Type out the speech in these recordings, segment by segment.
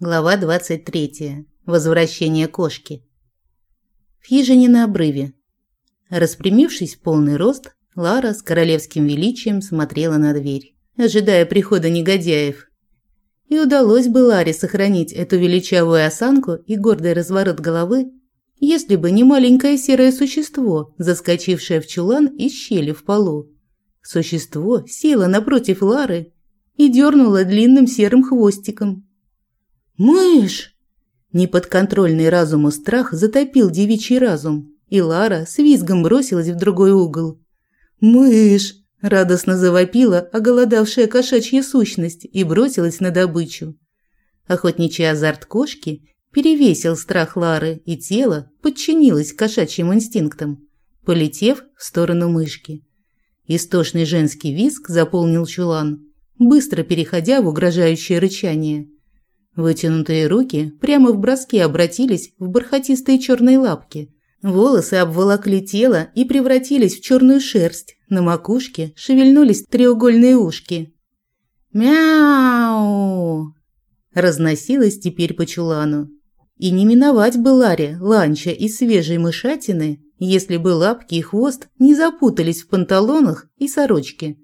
Глава 23. Возвращение кошки. В хижине на обрыве. Распрямившись в полный рост, Лара с королевским величием смотрела на дверь, ожидая прихода негодяев. И удалось бы Ларе сохранить эту величавую осанку и гордый разворот головы, если бы не маленькое серое существо, заскочившее в чулан из щели в полу. Существо село напротив Лары и дернуло длинным серым хвостиком. «Мышь!» Неподконтрольный разуму страх затопил девичий разум, и Лара с визгом бросилась в другой угол. «Мышь!» – радостно завопила оголодавшая кошачья сущность и бросилась на добычу. Охотничий азарт кошки перевесил страх Лары, и тело подчинилось кошачьим инстинктам, полетев в сторону мышки. Истошный женский визг заполнил чулан, быстро переходя в угрожающее рычание – Вытянутые руки прямо в броске обратились в бархатистые черные лапки. Волосы обволокли тело и превратились в черную шерсть. На макушке шевельнулись треугольные ушки. «Мяу!» разносилось теперь по чулану. И не миновать бы Ларе ланча из свежей мышатины, если бы лапки и хвост не запутались в панталонах и сорочке.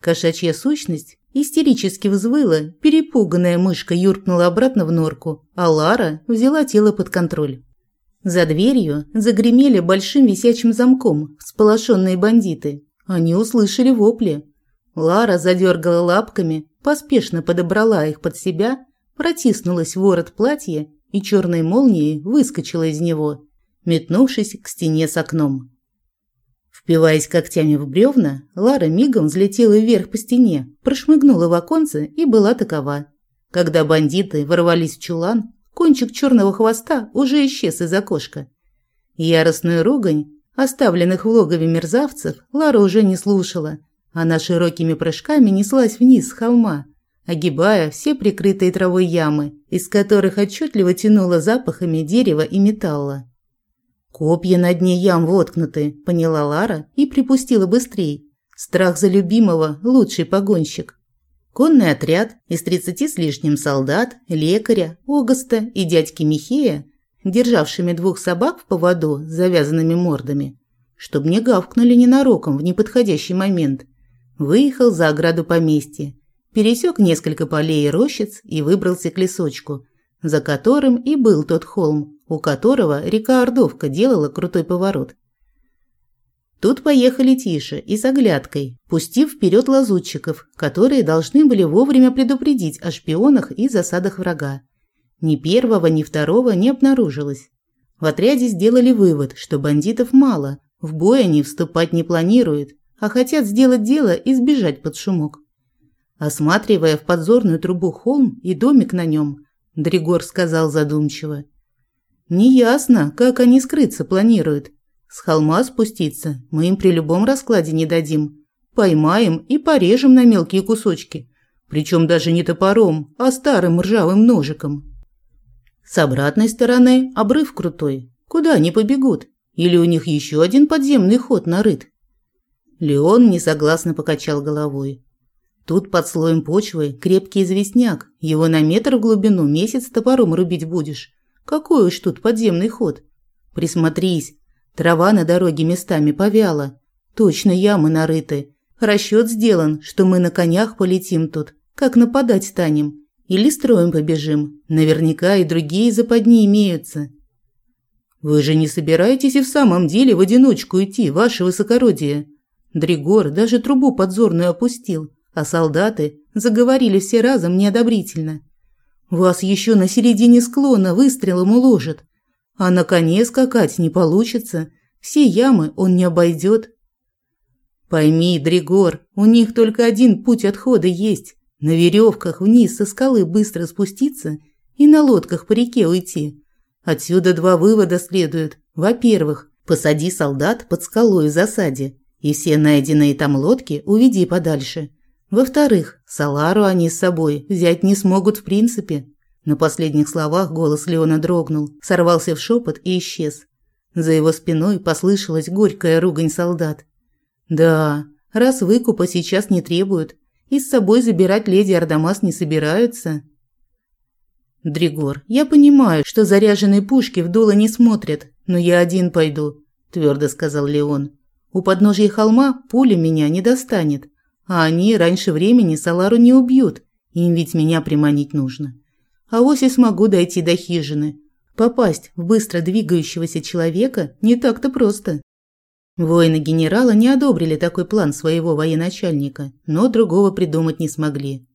Кошачья сущность Истерически взвыла, перепуганная мышка юркнула обратно в норку, а Лара взяла тело под контроль. За дверью загремели большим висячим замком всполошенные бандиты. Они услышали вопли. Лара задергала лапками, поспешно подобрала их под себя, протиснулась в ворот платья и черной молнией выскочила из него, метнувшись к стене с окном. Впиваясь когтями в бревна, Лара мигом взлетела вверх по стене, прошмыгнула в оконце и была такова. Когда бандиты ворвались в чулан, кончик черного хвоста уже исчез из окошка. Яростную ругань, оставленных в логове мерзавцев, Лара уже не слушала. Она широкими прыжками неслась вниз с холма, огибая все прикрытые травой ямы, из которых отчетливо тянуло запахами дерева и металла. Копья на дне ям воткнуты, поняла Лара и припустила быстрей. Страх за любимого – лучший погонщик. Конный отряд из тридцати с лишним солдат, лекаря, Огоста и дядьки Михея, державшими двух собак в поводу с завязанными мордами, чтобы не гавкнули ненароком в неподходящий момент, выехал за ограду поместья, пересек несколько полей и рощиц и выбрался к лесочку, за которым и был тот холм, у которого река Ордовка делала крутой поворот. Тут поехали тише и с оглядкой, пустив вперед лазутчиков, которые должны были вовремя предупредить о шпионах и засадах врага. Ни первого, ни второго не обнаружилось. В отряде сделали вывод, что бандитов мало, в бой они вступать не планируют, а хотят сделать дело и сбежать под шумок. Осматривая в подзорную трубу холм и домик на нем, Дригор сказал задумчиво. «Неясно, как они скрыться планируют. С холма спуститься мы им при любом раскладе не дадим. Поймаем и порежем на мелкие кусочки. Причем даже не топором, а старым ржавым ножиком. С обратной стороны обрыв крутой. Куда они побегут? Или у них еще один подземный ход нарыт?» Леон несогласно покачал головой. Тут под слоем почвы крепкий известняк. Его на метр в глубину месяц топором рубить будешь. Какой уж тут подземный ход. Присмотрись. Трава на дороге местами повяла. Точно ямы нарыты. Расчет сделан, что мы на конях полетим тут. Как нападать станем? Или строем побежим? Наверняка и другие западни имеются. Вы же не собираетесь и в самом деле в одиночку идти, ваше высокородие? Дригор даже трубу подзорную опустил а солдаты заговорили все разом неодобрительно. «Вас еще на середине склона выстрелом уложат, а на коне скакать не получится, все ямы он не обойдет». «Пойми, Дригор, у них только один путь отхода есть – на веревках вниз со скалы быстро спуститься и на лодках по реке уйти. Отсюда два вывода следуют. Во-первых, посади солдат под скалой в засаде, и все найденные там лодки уведи подальше – во-вторых, Салару они с собой взять не смогут в принципе. На последних словах голос Леона дрогнул, сорвался в шепот и исчез. За его спиной послышалась горькая ругань солдат. Да, раз выкупа сейчас не требуют, и с собой забирать леди Ардамас не собираются. Дригор, я понимаю, что заряженные пушки в дуло не смотрят, но я один пойду, твердо сказал Леон. У подножья холма пуля меня не достанет, а они раньше времени Салару не убьют, им ведь меня приманить нужно. А вось и смогу дойти до хижины. Попасть в быстро двигающегося человека не так-то просто. Воины генерала не одобрили такой план своего военачальника, но другого придумать не смогли.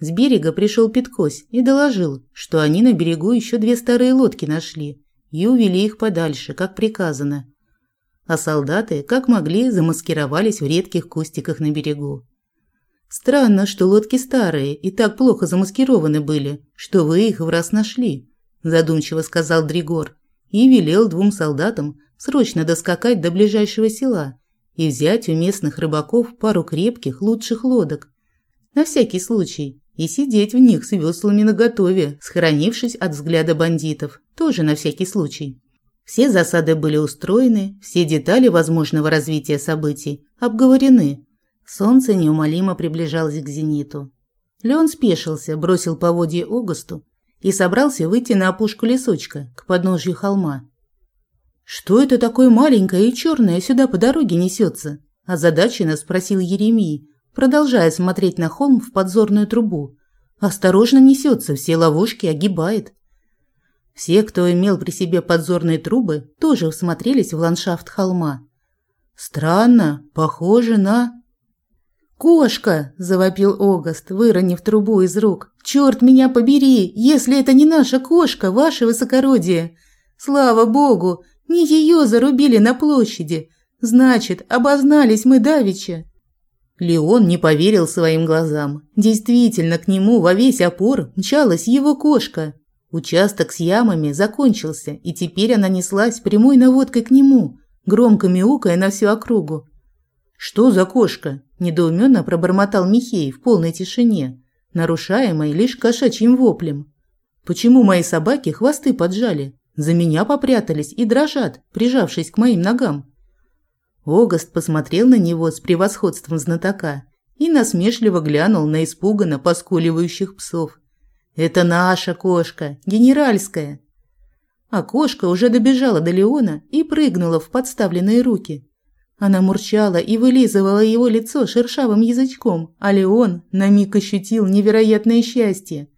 С берега пришел Петкось и доложил, что они на берегу еще две старые лодки нашли и увели их подальше, как приказано. А солдаты, как могли, замаскировались в редких кустиках на берегу. Странно, что лодки старые и так плохо замаскированы были, что вы их в раз нашли, задумчиво сказал Дригор и велел двум солдатам срочно доскакать до ближайшего села и взять у местных рыбаков пару крепких, лучших лодок. На всякий случай. И сидеть в них с веслами наготове, схоронившись от взгляда бандитов. Тоже на всякий случай. Все засады были устроены, все детали возможного развития событий обговорены, Солнце неумолимо приближалось к зениту. Леон спешился, бросил поводье Огасту и собрался выйти на опушку лесочка, к подножью холма. «Что это такое маленькое и черное сюда по дороге несется?» – озадаченно спросил Еремий, продолжая смотреть на холм в подзорную трубу. «Осторожно несется, все ловушки огибает». Все, кто имел при себе подзорные трубы, тоже всмотрелись в ландшафт холма. «Странно, похоже на...» «Кошка!» – завопил Огаст, выронив трубу из рук. «Черт меня побери, если это не наша кошка, ваше высокородие! Слава богу, не ее зарубили на площади! Значит, обознались мы давеча!» Леон не поверил своим глазам. Действительно, к нему во весь опор мчалась его кошка. Участок с ямами закончился, и теперь она неслась прямой наводкой к нему, громко мяукая на всю округу. «Что за кошка?» – недоуменно пробормотал Михей в полной тишине, нарушаемой лишь кошачьим воплем. «Почему мои собаки хвосты поджали? За меня попрятались и дрожат, прижавшись к моим ногам». Огаст посмотрел на него с превосходством знатока и насмешливо глянул на испуганно поскуливающих псов. «Это наша кошка, генеральская!» А кошка уже добежала до Леона и прыгнула в подставленные руки. Она мурчала и вылизывала его лицо шершавым язычком, а Леон на миг ощутил невероятное счастье.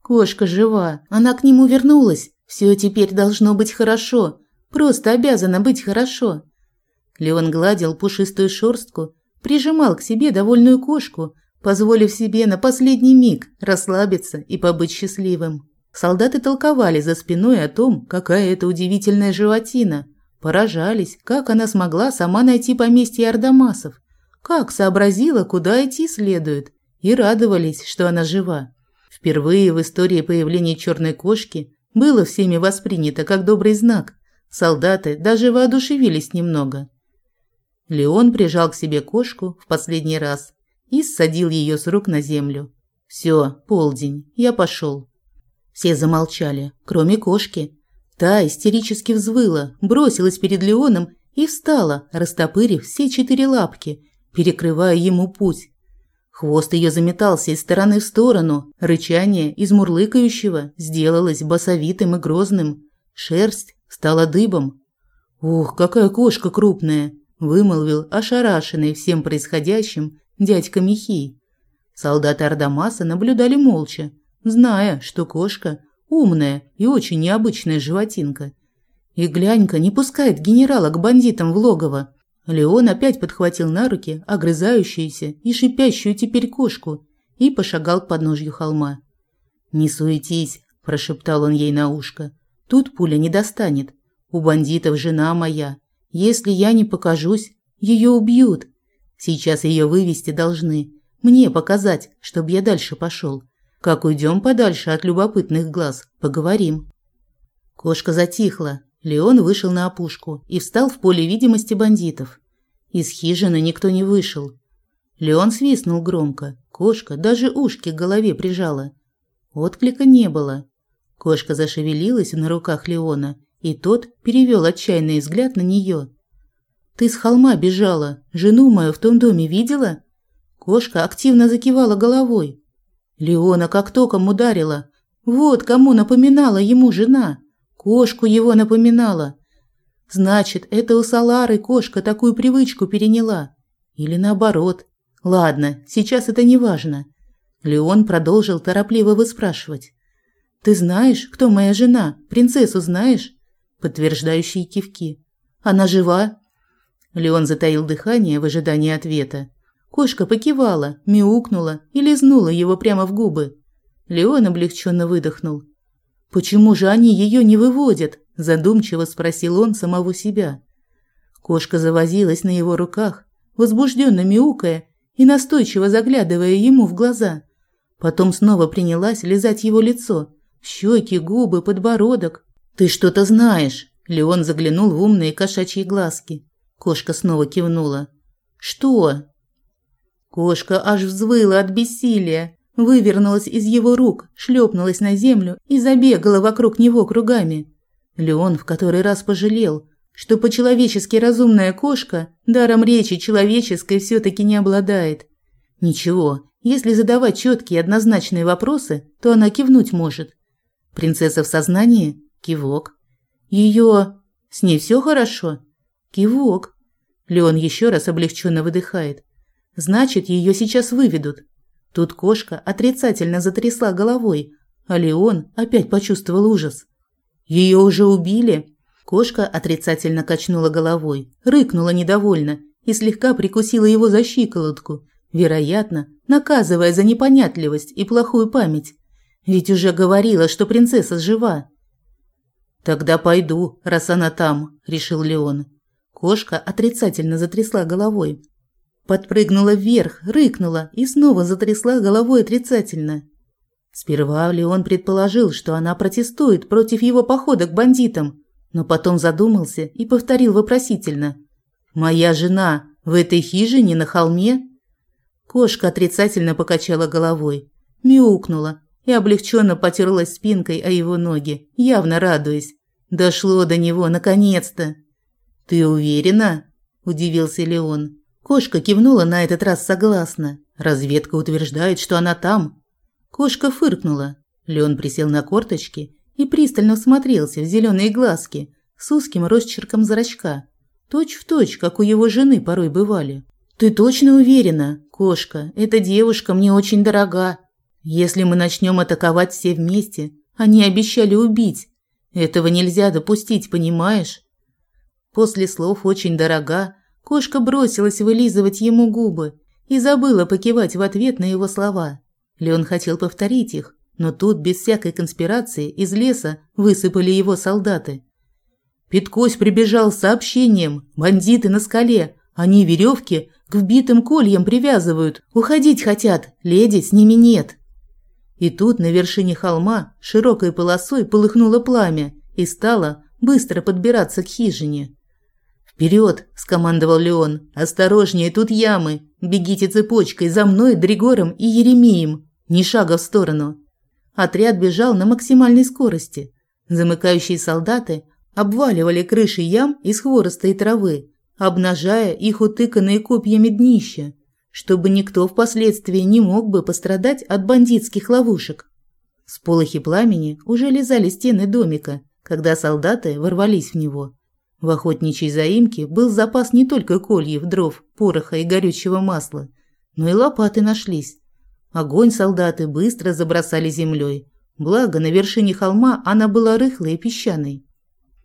Кошка жива, она к нему вернулась. Все теперь должно быть хорошо. Просто обязано быть хорошо. Леон гладил пушистую шерстку, прижимал к себе довольную кошку, позволив себе на последний миг расслабиться и побыть счастливым. Солдаты толковали за спиной о том, какая это удивительная животина – Поражались, как она смогла сама найти поместье Ардамасов, как сообразила, куда идти следует, и радовались, что она жива. Впервые в истории появления черной кошки было всеми воспринято как добрый знак. Солдаты даже воодушевились немного. Леон прижал к себе кошку в последний раз и ссадил ее с рук на землю. «Все, полдень, я пошел». Все замолчали, кроме кошки. Та истерически взвыла, бросилась перед Леоном и встала, растопырив все четыре лапки, перекрывая ему путь. Хвост ее заметался из стороны в сторону, рычание из мурлыкающего сделалось басовитым и грозным. Шерсть стала дыбом. «Ух, какая кошка крупная!» – вымолвил ошарашенный всем происходящим дядька Михей. Солдаты Ардамаса наблюдали молча, зная, что кошка Умная и очень необычная животинка. И глянька не пускает генерала к бандитам в логово. Леон опять подхватил на руки огрызающуюся и шипящую теперь кошку и пошагал к подножью холма. «Не суетись», – прошептал он ей на ушко. «Тут пуля не достанет. У бандитов жена моя. Если я не покажусь, ее убьют. Сейчас ее вывести должны. Мне показать, чтобы я дальше пошел. Как уйдем подальше от любопытных глаз, поговорим. Кошка затихла. Леон вышел на опушку и встал в поле видимости бандитов. Из хижины никто не вышел. Леон свистнул громко. Кошка даже ушки к голове прижала. Отклика не было. Кошка зашевелилась на руках Леона, и тот перевел отчаянный взгляд на нее. «Ты с холма бежала. Жену мою в том доме видела?» Кошка активно закивала головой. Леона как током ударила. Вот кому напоминала ему жена. Кошку его напоминала. Значит, это у Салары кошка такую привычку переняла. Или наоборот. Ладно, сейчас это не важно. Леон продолжил торопливо выспрашивать. «Ты знаешь, кто моя жена? Принцессу знаешь?» Подтверждающие кивки. «Она жива?» Леон затаил дыхание в ожидании ответа. Кошка покивала, мяукнула и лизнула его прямо в губы. Леон облегченно выдохнул. «Почему же они ее не выводят?» – задумчиво спросил он самого себя. Кошка завозилась на его руках, возбужденно мяукая и настойчиво заглядывая ему в глаза. Потом снова принялась лизать его лицо, щеки, губы, подбородок. «Ты что-то знаешь!» Леон заглянул в умные кошачьи глазки. Кошка снова кивнула. «Что?» Кошка аж взвыла от бессилия, вывернулась из его рук, шлепнулась на землю и забегала вокруг него кругами. Леон в который раз пожалел, что по-человечески разумная кошка даром речи человеческой все-таки не обладает. Ничего, если задавать четкие однозначные вопросы, то она кивнуть может. Принцесса в сознании? Кивок. Ее... С ней все хорошо? Кивок. Леон еще раз облегченно выдыхает. Значит, ее сейчас выведут. Тут кошка отрицательно затрясла головой, а Леон опять почувствовал ужас. Ее уже убили? Кошка отрицательно качнула головой, рыкнула недовольно и слегка прикусила его за щиколотку, вероятно, наказывая за непонятливость и плохую память. Ведь уже говорила, что принцесса жива. Тогда пойду, раз она там, решил Леон. Кошка отрицательно затрясла головой, подпрыгнула вверх, рыкнула и снова затрясла головой отрицательно. Сперва Леон предположил, что она протестует против его похода к бандитам, но потом задумался и повторил вопросительно. «Моя жена в этой хижине на холме?» Кошка отрицательно покачала головой, мяукнула и облегченно потерлась спинкой о его ноги, явно радуясь. Дошло до него наконец-то. «Ты уверена?» – удивился Леон. Кошка кивнула на этот раз согласно. Разведка утверждает, что она там. Кошка фыркнула. Леон присел на корточки и пристально всмотрелся в зеленые глазки с узким росчерком зрачка, точь в точь, как у его жены порой бывали. «Ты точно уверена, кошка, эта девушка мне очень дорога. Если мы начнем атаковать все вместе, они обещали убить. Этого нельзя допустить, понимаешь?» После слов «очень дорога» кошка бросилась вылизывать ему губы и забыла покивать в ответ на его слова. Леон хотел повторить их, но тут без всякой конспирации из леса высыпали его солдаты. Питкось прибежал с сообщением: "Бандиты на скале, они веревки к вбитым кольям привязывают, уходить хотят, леди с ними нет". И тут на вершине холма широкой полосой полыхнуло пламя и стало быстро подбираться к хижине. «Вперед!» – скомандовал Леон. «Осторожнее, тут ямы! Бегите цепочкой за мной, Дригором и Еремеем! Ни шага в сторону!» Отряд бежал на максимальной скорости. Замыкающие солдаты обваливали крыши ям из хвороста и травы, обнажая их утыканные копьями днища, чтобы никто впоследствии не мог бы пострадать от бандитских ловушек. Сполохи пламени уже лизали стены домика, когда солдаты ворвались в него. В охотничьей заимке был запас не только кольев, дров, пороха и горючего масла, но и лопаты нашлись. Огонь солдаты быстро забросали землей. Благо, на вершине холма она была рыхлой и песчаной.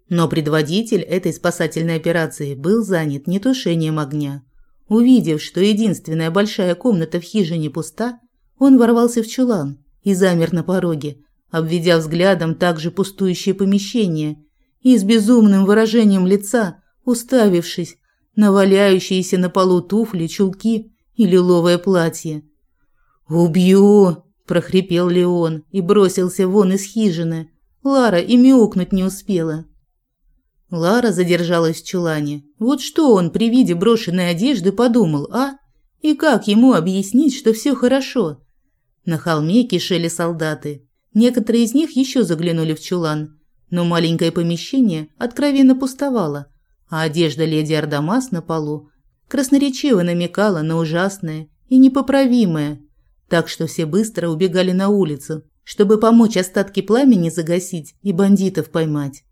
Но предводитель этой спасательной операции был занят не тушением огня. Увидев, что единственная большая комната в хижине пуста, он ворвался в чулан и замер на пороге, обведя взглядом также пустующее помещение и с безумным выражением лица, уставившись на валяющиеся на полу туфли, чулки и лиловое платье. «Убью!» – прохрипел Леон и бросился вон из хижины. Лара и мяукнуть не успела. Лара задержалась в чулане. Вот что он при виде брошенной одежды подумал, а? И как ему объяснить, что все хорошо? На холме кишели солдаты. Некоторые из них еще заглянули в чулан, но маленькое помещение откровенно пустовало, а одежда леди Ардамас на полу красноречиво намекала на ужасное и непоправимое, так что все быстро убегали на улицу, чтобы помочь остатки пламени загасить и бандитов поймать.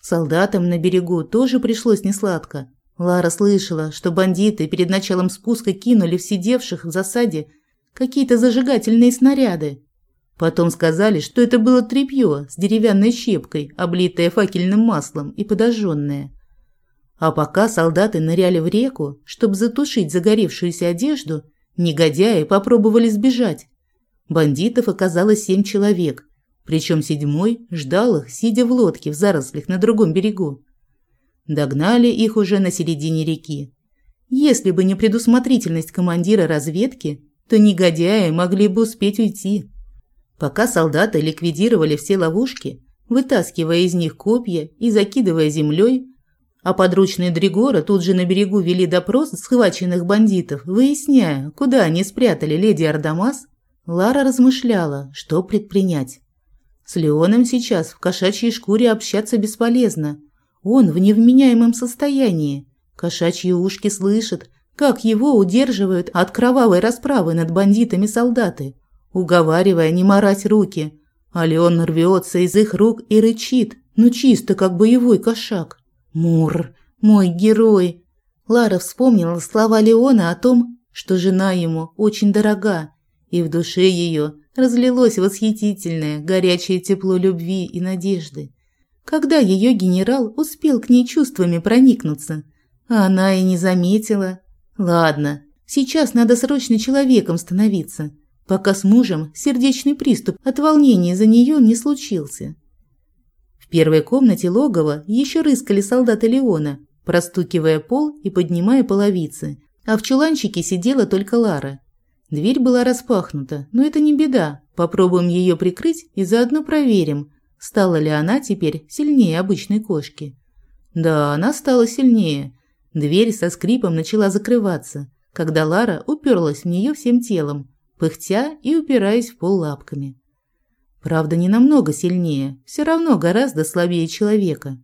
Солдатам на берегу тоже пришлось несладко. Лара слышала, что бандиты перед началом спуска кинули в сидевших в засаде какие-то зажигательные снаряды. Потом сказали, что это было тряпье с деревянной щепкой, облитое факельным маслом и подожженное. А пока солдаты ныряли в реку, чтобы затушить загоревшуюся одежду, негодяи попробовали сбежать. Бандитов оказалось семь человек, причем седьмой ждал их, сидя в лодке в зарослях на другом берегу. Догнали их уже на середине реки. Если бы не предусмотрительность командира разведки, то негодяи могли бы успеть уйти. Пока солдаты ликвидировали все ловушки, вытаскивая из них копья и закидывая землей, а подручные Дригора тут же на берегу вели допрос схваченных бандитов, выясняя, куда они спрятали леди Ардамас, Лара размышляла, что предпринять. С Леоном сейчас в кошачьей шкуре общаться бесполезно. Он в невменяемом состоянии. Кошачьи ушки слышат, как его удерживают от кровавой расправы над бандитами солдаты уговаривая не марать руки. А Леон рвется из их рук и рычит, ну чисто как боевой кошак. Мур, мой герой. Лара вспомнила слова Леона о том, что жена ему очень дорога, и в душе ее разлилось восхитительное, горячее тепло любви и надежды. Когда ее генерал успел к ней чувствами проникнуться, а она и не заметила. Ладно, сейчас надо срочно человеком становиться пока с мужем сердечный приступ от волнения за нее не случился. В первой комнате логова еще рыскали солдаты Леона, простукивая пол и поднимая половицы, а в чуланчике сидела только Лара. Дверь была распахнута, но это не беда, попробуем ее прикрыть и заодно проверим, стала ли она теперь сильнее обычной кошки. Да, она стала сильнее. Дверь со скрипом начала закрываться, когда Лара уперлась в нее всем телом, пыхтя и упираясь в пол лапками. Правда, не намного сильнее, все равно гораздо слабее человека.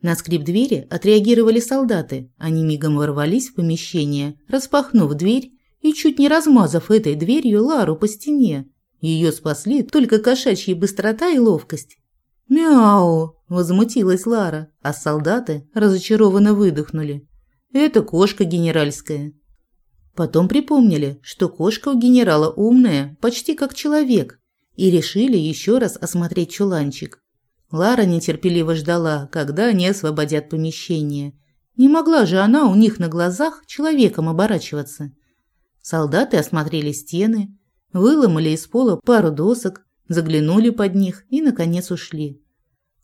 На скрип двери отреагировали солдаты. Они мигом ворвались в помещение, распахнув дверь и чуть не размазав этой дверью Лару по стене. Ее спасли только кошачья быстрота и ловкость. «Мяу!» – возмутилась Лара, а солдаты разочарованно выдохнули. «Это кошка генеральская. Потом припомнили, что кошка у генерала умная, почти как человек, и решили еще раз осмотреть чуланчик. Лара нетерпеливо ждала, когда они освободят помещение. Не могла же она у них на глазах человеком оборачиваться. Солдаты осмотрели стены, выломали из пола пару досок, заглянули под них и, наконец, ушли.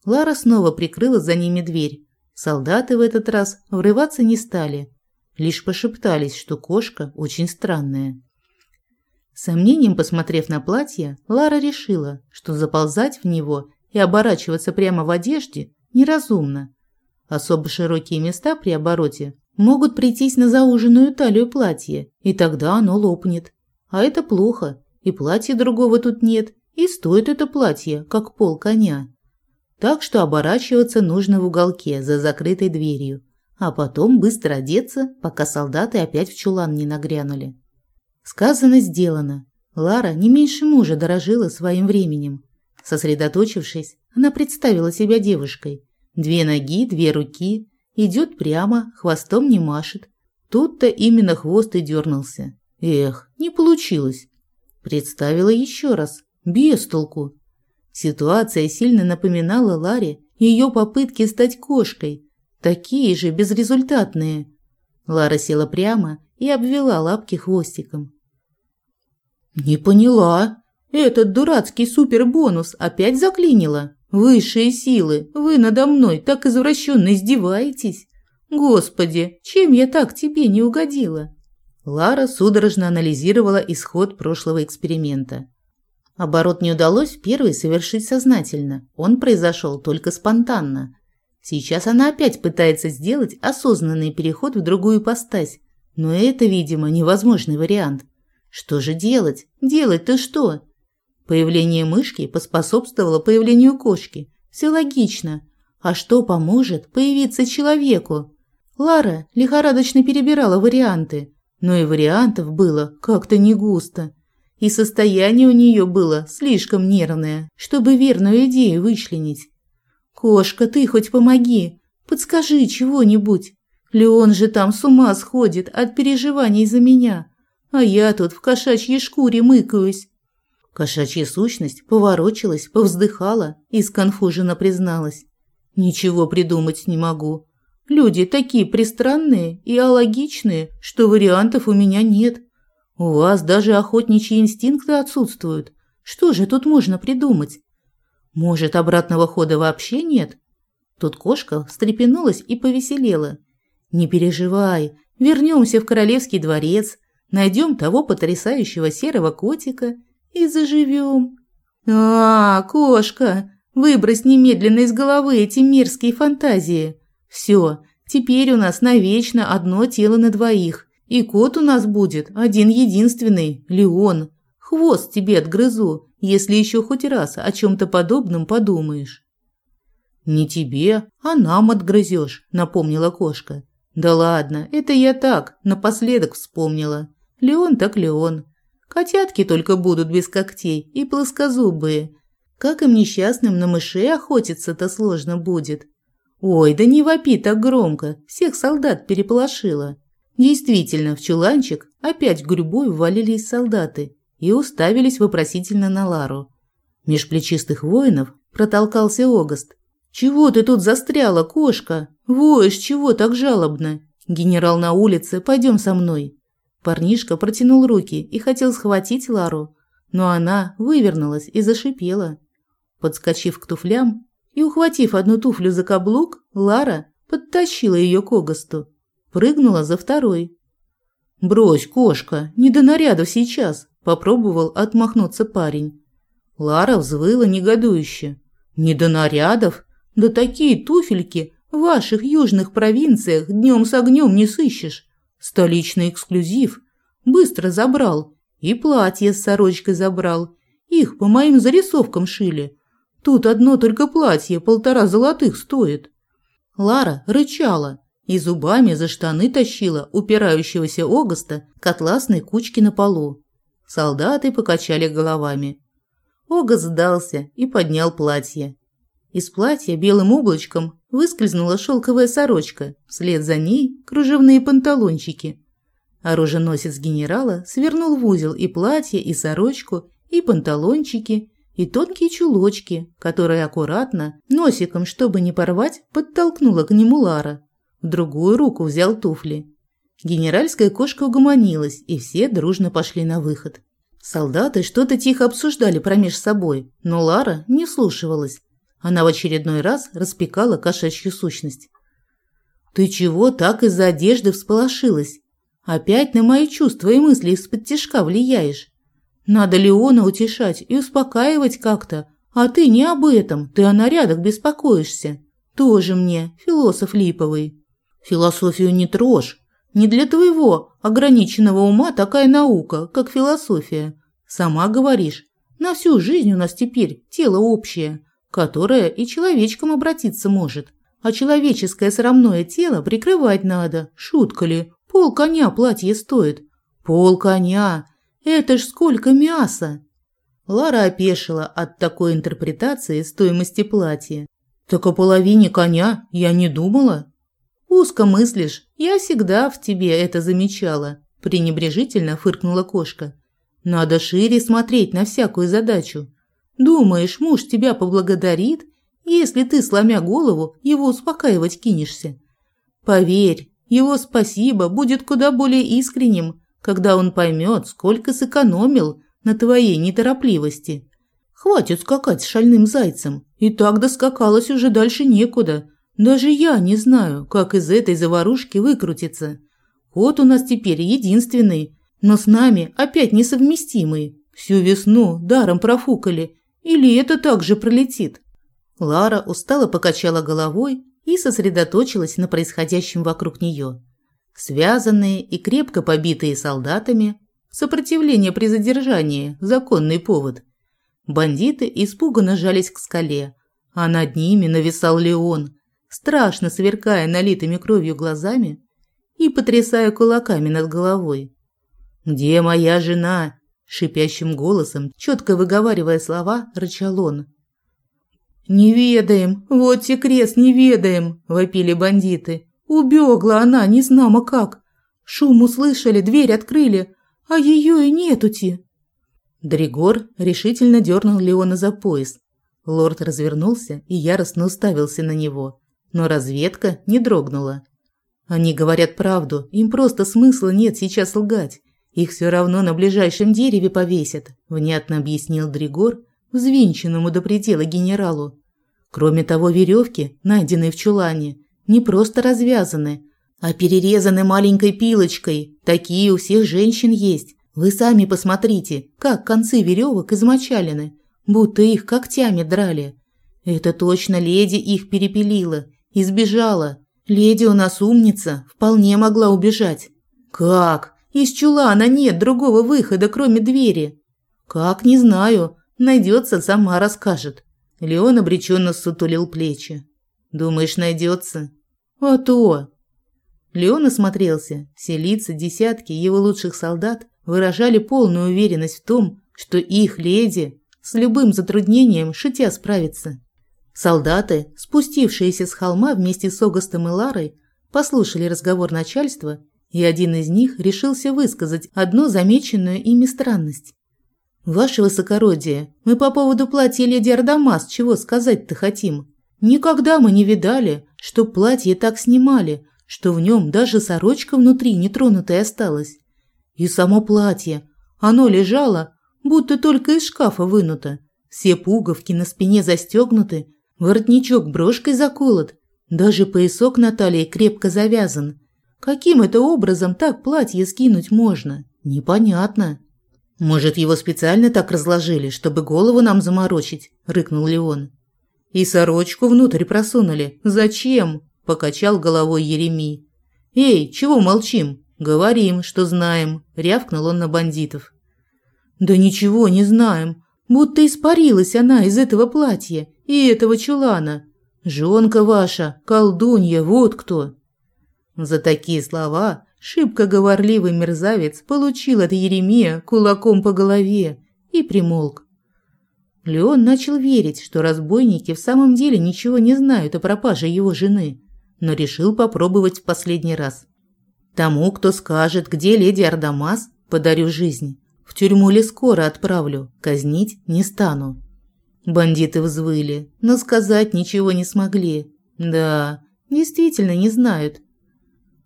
Лара снова прикрыла за ними дверь. Солдаты в этот раз врываться не стали – лишь пошептались, что кошка очень странная. сомнением посмотрев на платье, Лара решила, что заползать в него и оборачиваться прямо в одежде неразумно. Особо широкие места при обороте могут прийтись на зауженную талию платья, и тогда оно лопнет. А это плохо, и платья другого тут нет, и стоит это платье, как пол коня. Так что оборачиваться нужно в уголке за закрытой дверью, а потом быстро одеться, пока солдаты опять в чулан не нагрянули. Сказано, сделано. Лара не меньше мужа дорожила своим временем. Сосредоточившись, она представила себя девушкой. Две ноги, две руки, идет прямо, хвостом не машет. Тут-то именно хвост и дернулся. Эх, не получилось. Представила еще раз, без толку. Ситуация сильно напоминала Ларе ее попытки стать кошкой, Такие же безрезультатные. Лара села прямо и обвела лапки хвостиком. Не поняла. Этот дурацкий супербонус опять заклинило. Высшие силы, вы надо мной так извращенно издеваетесь. Господи, чем я так тебе не угодила? Лара судорожно анализировала исход прошлого эксперимента. Оборот не удалось первый совершить сознательно. Он произошел только спонтанно. Сейчас она опять пытается сделать осознанный переход в другую постась, но это, видимо, невозможный вариант. Что же делать? Делать-то что? Появление мышки поспособствовало появлению кошки. Все логично. А что поможет появиться человеку? Лара лихорадочно перебирала варианты, но и вариантов было как-то не густо. и состояние у нее было слишком нервное, чтобы верную идею вычленить. «Кошка, ты хоть помоги, подскажи чего-нибудь. Леон же там с ума сходит от переживаний за меня, а я тут в кошачьей шкуре мыкаюсь». Кошачья сущность поворочилась, повздыхала и сконфуженно призналась. «Ничего придумать не могу. Люди такие пристранные и алогичные, что вариантов у меня нет. У вас даже охотничьи инстинкты отсутствуют. Что же тут можно придумать? Может, обратного хода вообще нет? Тут кошка встрепенулась и повеселела. Не переживай, вернемся в королевский дворец, найдем того потрясающего серого котика и заживем. А, кошка, выбрось немедленно из головы эти мерзкие фантазии. Все, теперь у нас навечно одно тело на двоих, и кот у нас будет один-единственный, Леон. Хвост тебе отгрызу, если еще хоть раз о чем-то подобном подумаешь». «Не тебе, а нам отгрызешь», – напомнила кошка. «Да ладно, это я так, напоследок вспомнила. Леон так Леон. Котятки только будут без когтей и плоскозубые. Как им несчастным на мышей охотиться-то сложно будет. Ой, да не вопи так громко, всех солдат переполошила. Действительно, в чуланчик опять гурьбой ввалились солдаты и уставились вопросительно на Лару. Меж плечистых воинов протолкался Огост. «Чего ты тут застряла, кошка? Воешь чего так жалобно? Генерал на улице, пойдем со мной». Парнишка протянул руки и хотел схватить Лару, но она вывернулась и зашипела. Подскочив к туфлям и ухватив одну туфлю за каблук, Лара подтащила ее к Огосту прыгнула за второй. «Брось, кошка, не до нарядов сейчас», – попробовал отмахнуться парень. Лара взвыла негодующе. «Не до нарядов? Да такие туфельки в ваших южных провинциях днем с огнем не сыщешь. Столичный эксклюзив. Быстро забрал. И платье с сорочкой забрал. Их по моим зарисовкам шили. Тут одно только платье полтора золотых стоит». Лара рычала, и зубами за штаны тащила упирающегося Огоста к атласной кучке на полу. Солдаты покачали головами. Огост сдался и поднял платье. Из платья белым облачком выскользнула шелковая сорочка, вслед за ней кружевные панталончики. Оруженосец генерала свернул в узел и платье, и сорочку, и панталончики, и тонкие чулочки, которые аккуратно, носиком, чтобы не порвать, подтолкнула к нему Лара другую руку взял туфли. Генеральская кошка угомонилась, и все дружно пошли на выход. Солдаты что-то тихо обсуждали промеж собой, но Лара не слушалась. Она в очередной раз распекала кошачью сущность. «Ты чего так из-за одежды всполошилась? Опять на мои чувства и мысли из-под тяжка влияешь. Надо Леона утешать и успокаивать как-то, а ты не об этом, ты о нарядах беспокоишься. Тоже мне, философ липовый». Философию не трожь. Не для твоего ограниченного ума такая наука, как философия. Сама говоришь, на всю жизнь у нас теперь тело общее, которое и человечком обратиться может. А человеческое срамное тело прикрывать надо. Шутка ли? Пол коня платье стоит. Пол коня. Это ж сколько мяса. Лара опешила от такой интерпретации стоимости платья. Так о половине коня я не думала. «Узко мыслишь. Я всегда в тебе это замечала», – пренебрежительно фыркнула кошка. «Надо шире смотреть на всякую задачу. Думаешь, муж тебя поблагодарит, если ты, сломя голову, его успокаивать кинешься? Поверь, его спасибо будет куда более искренним, когда он поймет, сколько сэкономил на твоей неторопливости. Хватит скакать с шальным зайцем, и так доскакалась уже дальше некуда. Даже я не знаю, как из этой заварушки выкрутиться. Кот у нас теперь единственный, но с нами опять несовместимый. Всю весну даром профукали. Или это также пролетит?» Лара устало покачала головой и сосредоточилась на происходящем вокруг нее. Связанные и крепко побитые солдатами, сопротивление при задержании – законный повод. Бандиты испуганно жались к скале, а над ними нависал Леон, страшно сверкая налитыми кровью глазами и потрясая кулаками над головой. «Где моя жена? Шипящим голосом, четко выговаривая слова, рычал он. «Не ведаем, вот те крест не ведаем!» – вопили бандиты. «Убегла она, не знамо как. Шум услышали, дверь открыли, а ее и нетути!» Дригор решительно дернул Леона за пояс. Лорд развернулся и яростно уставился на него, но разведка не дрогнула. Они говорят правду, им просто смысла нет сейчас лгать. Их все равно на ближайшем дереве повесят, внятно объяснил Дригор взвинченному до предела генералу. Кроме того, веревки, найденные в чулане, не просто развязаны, а перерезаны маленькой пилочкой. Такие у всех женщин есть. Вы сами посмотрите, как концы веревок измочалены, будто их когтями драли. Это точно леди их перепилила и сбежала. Леди у нас умница, вполне могла убежать. Как? Из чулана нет другого выхода, кроме двери. Как, не знаю. Найдется, сама расскажет. Леон обреченно сутулил плечи. Думаешь, найдется? А то. Леон осмотрелся. Все лица десятки его лучших солдат выражали полную уверенность в том, что их леди с любым затруднением шитя справится. Солдаты, спустившиеся с холма вместе с Огастом и Ларой, послушали разговор начальства, и один из них решился высказать одну замеченную ими странность. «Ваше высокородие, мы по поводу платья леди Ардамас чего сказать-то хотим? Никогда мы не видали, что платье так снимали, что в нем даже сорочка внутри нетронутая осталась. И само платье, оно лежало, будто только из шкафа вынуто. Все пуговки на спине застегнуты, Воротничок брошкой заколот, даже поясок на талии крепко завязан. Каким это образом так платье скинуть можно? Непонятно. Может, его специально так разложили, чтобы голову нам заморочить, рыкнул Леон. И сорочку внутрь просунули. Зачем? покачал головой Еремий. Эй, чего молчим? Говорим, что знаем, рявкнул он на бандитов. Да ничего не знаем, будто испарилась она из этого платья и этого чулана. Жонка ваша, колдунья, вот кто. За такие слова шибко говорливый мерзавец получил от Еремия кулаком по голове и примолк. Леон начал верить, что разбойники в самом деле ничего не знают о пропаже его жены, но решил попробовать в последний раз. Тому, кто скажет, где леди Ардамас, подарю жизнь. В тюрьму ли скоро отправлю, казнить не стану. Бандиты взвыли, но сказать ничего не смогли. Да, действительно не знают.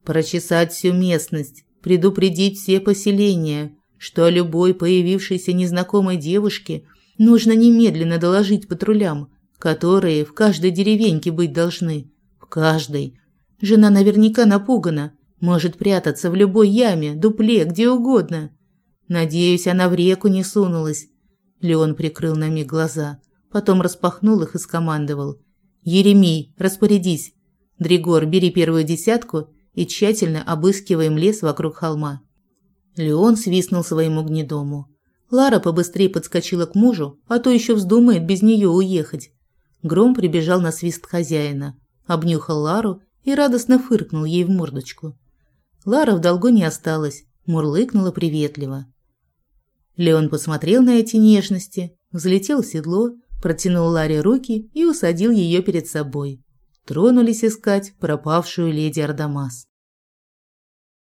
Прочесать всю местность, предупредить все поселения, что о любой появившейся незнакомой девушке нужно немедленно доложить патрулям, которые в каждой деревеньке быть должны. В каждой. Жена наверняка напугана, может прятаться в любой яме, дупле, где угодно. Надеюсь, она в реку не сунулась. Леон прикрыл на миг глаза потом распахнул их и скомандовал. «Еремей, распорядись! Дригор, бери первую десятку и тщательно обыскиваем лес вокруг холма». Леон свистнул своему гнедому. Лара побыстрее подскочила к мужу, а то еще вздумает без нее уехать. Гром прибежал на свист хозяина, обнюхал Лару и радостно фыркнул ей в мордочку. Лара в долгу не осталась, мурлыкнула приветливо. Леон посмотрел на эти нежности, взлетел в седло протянул Ларе руки и усадил ее перед собой. Тронулись искать пропавшую леди Ардамас.